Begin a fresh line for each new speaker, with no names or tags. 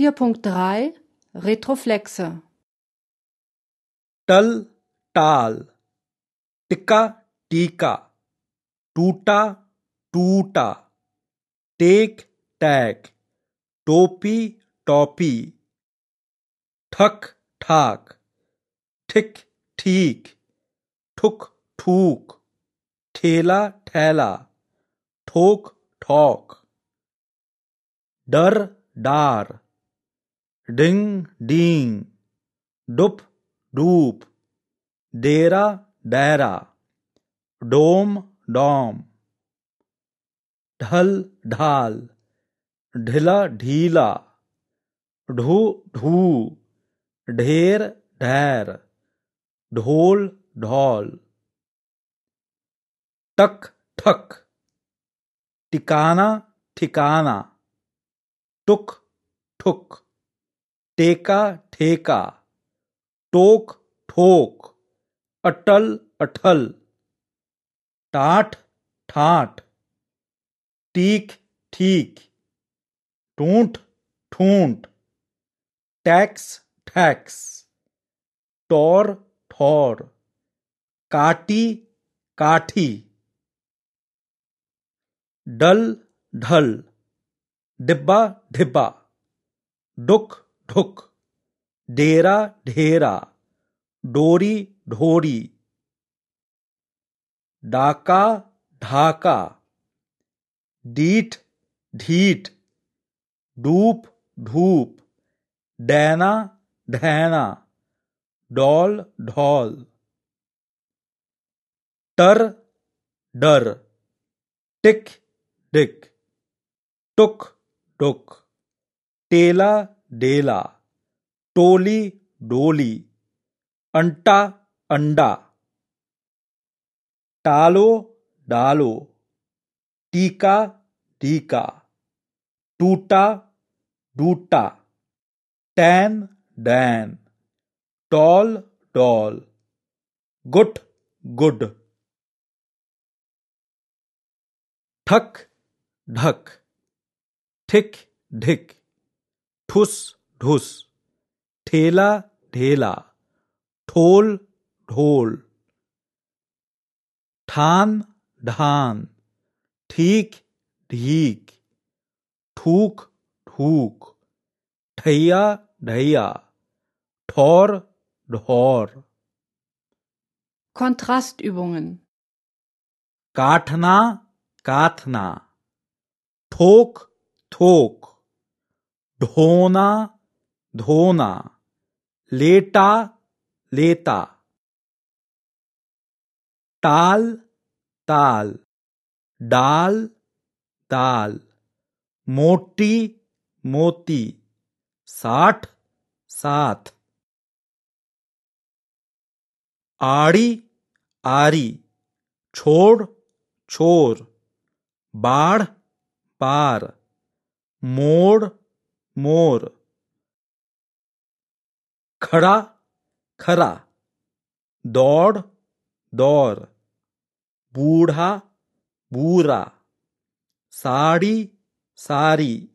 4.3 Retroflexe.
टल टाल टिक्का टीका टूटा टूटा टेक टैक टोपी टॉपी ठक ठाक ठिक ठीक ठुक ठूक ठेला ठैला ठोक ठोक डर डार डिंग डींग, डुप डूप, डेरा डैरा डोम डोम, ढल ढाल, ढिला ढीला, ढू ढू, ढेर ढैर, ढोल ढोल, टक ठक, टिकाना ठिकाना, टुक ठुक। टेका ठेका, टोक ठोक, अटल अठल टाठ ठाठ टीक ठीक टूंठ ठूंठ टैक्स ठैक्स, टौर ठौर, काटी काठी, डल ढल, डिब्बा ढिब्बा डुक ढुक डेरा ढेरा, डोरी ढोरी। डाका ढाका, डीठ ढीठ, डूप ढूप डैना ढैना, डॉल ढोल। टर डर, टिक डिक, टुक टुक टेला डेला, टोली डोली, अंटा अंडा, टालो डालो, टीका टीका, टूटा डूटा टैन डैन, टॉल डॉल गुट गुड, ठक ढक, ठिक ढिक। ठुस ढुस ठेला ढेला ठोल ढोल ठान ढान ठीक ढीक ठूक ठूक ठैया ढैया ठौर ढौर।
Kontrastübungen.
काठना काथना ठोक थोक ढोना धोना। लेटा, लेता। टाल ताल। डाल दाल मोटी मोती साठ साथ आड़ी आरी छोड़, छोर। बाढ़ पार मोड़ मोर खड़ा खरा दौड़ दौर बूढ़ा बूरा साड़ी सारी।